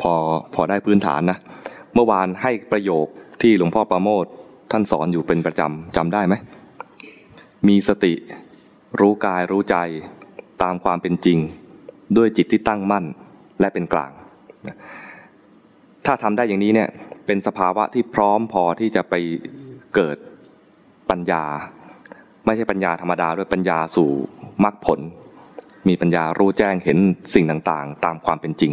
พอพอได้พื้นฐานนะ เมื่อวานให้ประโยคที่หลวงพ่อประโมทท่านสอนอยู่เป็นประจำจำได้ไหม มีสติ รู้กายรู้ใจตามความเป็นจริง ด้วยจิตที่ตั้งมั่นและเป็นกลาง ถ้าทำได้อย่างนี้เนี่ยเป็นสภาวะที่พร้อมพอที่จะไปเกิดปัญญา ไม่ใช่ปัญญาธรรมดาด้วยปัญญาสู่มรรคผล มีปัญญารู้แจ้งเห็นสิ่งต่างๆ ตามความเป็นจริง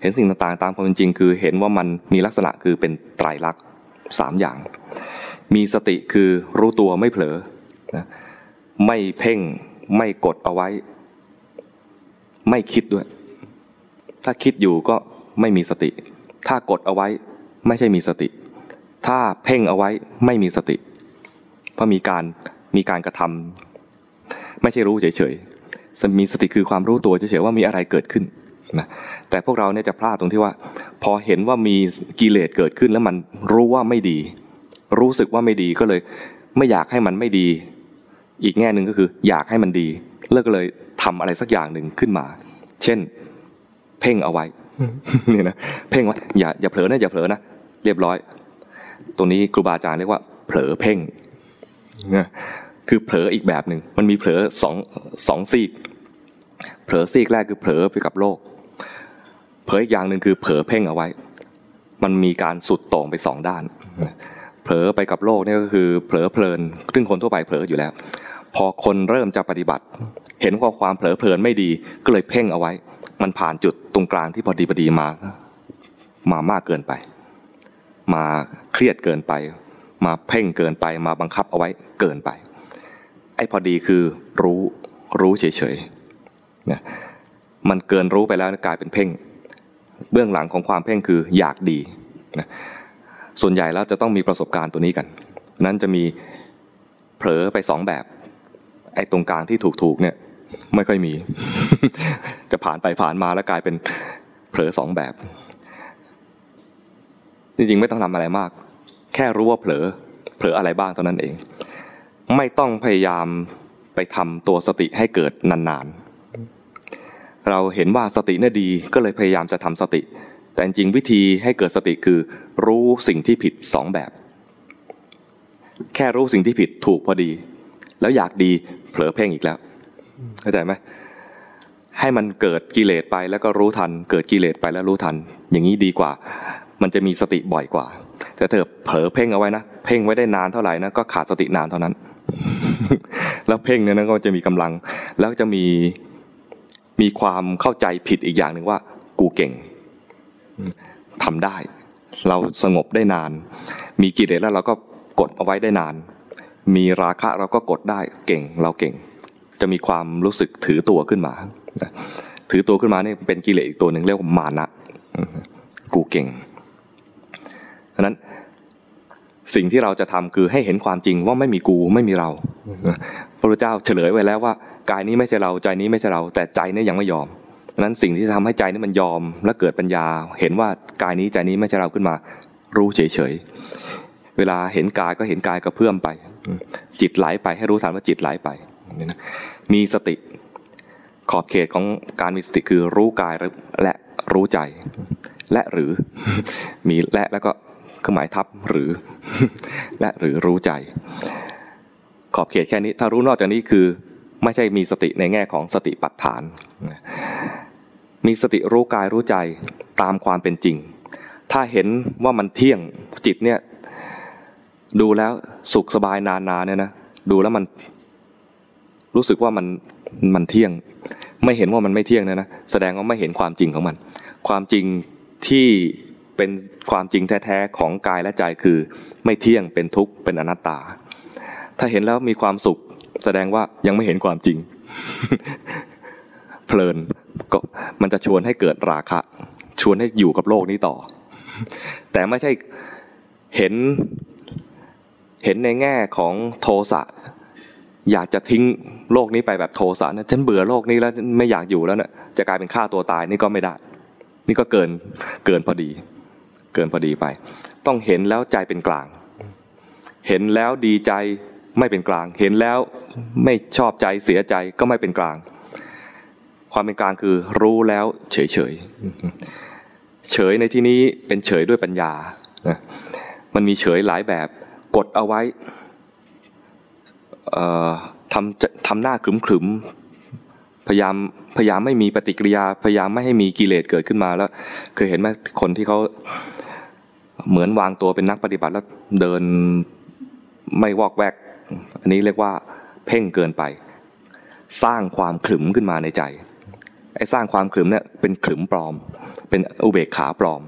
เห็นสิ่งต่างๆ ตามความเป็นจริง คือเห็นว่ามันมีลักษณะคือเป็นไตรลักษณ์สามอย่าง มีสติคือรู้ตัวไม่เผลอไม่เพ่งไม่กดเอาไว้ ไม่คิดด้วย ถ้าคิดอยู่ก็ไม่มีสติ ถ้ากดเอาไว้ไม่ใช่มีสติ ถ้าเพ่งเอาไว้ไม่มีสติ เพราะมีการมีการกระทำไม่ใช่รู้เฉยๆมีสติคือความรู้ตัวเฉยๆว่ามีอะไรเกิดขึ้น นะแต่พวกเราเนี่ยจะพลาดตรงที่ว่า พอเห็นว่ามีกิเลสเกิดขึ้นแล้วมันรู้ว่าไม่ดี รู้สึกว่าไม่ดีก็เลย ไม่อยากให้มันไม่ดี อีกแง่หนึ่งก็คือ อยากให้มันดีเลิกเลยทำอะไรสักอย่างหนึ่งขึ้นมา เช่น เพ่งเอาไว้นี่นะเพ่งว่าอย่าอย่าเผลอนะอย่าเผลอนะเรียบร้อย ตรงนี้ครูบาอาจารย์เรียกว่าเผลอเพ่งนะคือเผลออีกแบบหนึ่งมันมีเผลอสองสองซีกเผลอซีกแรกคือเผลอไปกับโลก เผลออีกอย่างหนึ่งคือเผลอเพ่งเอาไว้ มันมีการสุดโต่งไปสองด้าน เผลอไปกับโลกนี่ก็คือเผลอเพลิน ซึ่งคนทั่วไปเผลออยู่แล้ว พอคนเริ่มจะปฏิบัติ เห็นว่าความเผลอเพลินไม่ดีก็เลยเพ่งเอาไว้ มันผ่านจุดตรงกลางที่พอดีพอดีมามามากเกินไป มาเครียดเกินไป มาเพ่งเกินไป มาบังคับเอาไว้เกินไป ไอ้พอดีคือรู้รู้เฉยๆเนี่ยมันเกินรู้ไปแล้วกลายเป็นเพ่ง เบื้องหลังของความเพ่งคืออยากดีนะส่วนใหญ่แล้วจะต้องมีประสบการณ์ตัวนี้กัน นั้นจะมีเผลอไปสองแบบ ไอ้ตรงกลางที่ถูกๆเนี่ยไม่ค่อยมี จะผ่านไปผ่านมาแล้วกลายเป็นเผลอสองแบบ จริงๆไม่ต้องทำอะไรมาก แค่รู้ว่าเผลอ เผลออะไรบ้างเท่านั้นเอง ไม่ต้องพยายามไปทำตัวสติให้เกิดนานๆ เราเห็นว่าสติน่าดีก็เลยพยายามจะทำสติ แต่จริงวิธีให้เกิดสติคือรู้สิ่งที่ผิดสองแบบ แค่รู้สิ่งที่ผิดถูกพอดี แล้วอยากดีเผลอเพ่งอีกแล้วเข้าใจไหมให้มันเกิดกิเลสไปแล้วก็รู้ทัน เกิดกิเลสไปแล้วรู้ทัน อย่างนี้ดีกว่า มันจะมีสติบ่อยกว่า แต่เธอเผลอเพ่งเอาไว้นะเพ่งไว้ได้นานเท่าไหร่นะก็ขาดสตินานเท่านั้น แล้วเพ่งเนี่ยนะก็จะมีกำลัง แล้วจะมี มีความเข้าใจผิดอีกอย่างหนึ่งว่า กูเก่งทำได้ เราสงบได้นาน มีกิเลสแล้วเราก็กดเอาไว้ได้นาน มีราคะเราก็กดได้เก่ง เราเก่ง จะมีความรู้สึกถือตัวขึ้นมา ถือตัวขึ้นมาเนี่ยเป็นกิเลสอีกตัวหนึ่งเรียกว่ามานะกูเก่งดังนั้นสิ่งที่เราจะทำคือให้เห็นความจริงว่าไม่มีกูไม่มีเรา พระพุทธเจ้าเฉลยไว้แล้วว่า กายนี้ไม่ใช่เราใจนี้ไม่ใช่เรา แต่ใจนี้ยังไม่ยอมนั้นสิ่งที่ทำให้ใจนี้มันยอมและเกิดปัญญา เห็นว่ากายนี้ใจนี้ไม่ใช่เราขึ้นมา รู้เฉยๆเวลาเห็นกายก็เห็นกายกระเพื่อมไป จิตไหลไปให้รู้ทันว่าจิตไหลไปมีสติขอบเขตของการมีสติคือรู้กายและรู้ใจ และหรือมีและแล้วก็เครื่องหมายทับหรือ และหรือรู้ใจ ขอบเขตแค่นี้ถ้ารู้นอกจากนี้คือ ไม่ใช่มีสติในแง่ของสติปัฏฐาน มีสติรู้กายรู้ใจตามความเป็นจริง ถ้าเห็นว่ามันเที่ยงจิตเนี่ยดูแล้วสุขสบายนานๆเนี่ยนะดูแล้วมันรู้สึกว่ามันมันเที่ยง ไม่เห็นว่ามันไม่เที่ยงนะนะแสดงว่าไม่เห็นความจริงของมัน ความจริงที่เป็นความจริงแท้ๆของกายและใจคือ ไม่เที่ยงเป็นทุกข์เป็นอนัตตา ถ้าเห็นแล้วมีความสุข แสดงว่ายังไม่เห็นความจริง เพลินก็มันจะชวนให้เกิดราคะ ชวนให้อยู่กับโลกนี้ต่อ แต่ไม่ใช่เห็นเห็นในแง่ของโทสะอยากจะทิ้งโลกนี้ไปแบบโทสะนะฉันเบื่อโลกนี้แล้วไม่อยากอยู่แล้วเนะี่ยจะกลายเป็นฆ่าตัวตายนี่ก็ไม่ได้ นี่ก็เกินเกินพอดี เกินพอดีไป ต้องเห็นแล้วใจเป็นกลาง เห็นแล้วดีใจ ไม่เป็นกลาง เห็นแล้วไม่ชอบใจเสียใจก็ไม่เป็นกลาง ความเป็นกลางคือรู้แล้วเฉยเฉยเฉยในที่นี้เป็นเฉยด้วยปัญญา มันมีเฉยหลายแบบ กดเอาไว้ทำทำหน้าขรึมขรึมพยายามพยายามไม่มีปฏิกิริยา พยายามไม่ให้มีกิเลสเกิดขึ้นมาแล้ว เคยเห็นไหมคนที่เขาเหมือนวางตัวเป็นนักปฏิบัติแล้วเดินไม่วอกแวก อันนี้เรียกว่าเพ่งเกินไป สร้างความขรึมขึ้นมาในใจไอ้สร้างความขรึมเนี่ยเป็นขรึมปลอม เป็นอุเบกขาปลอม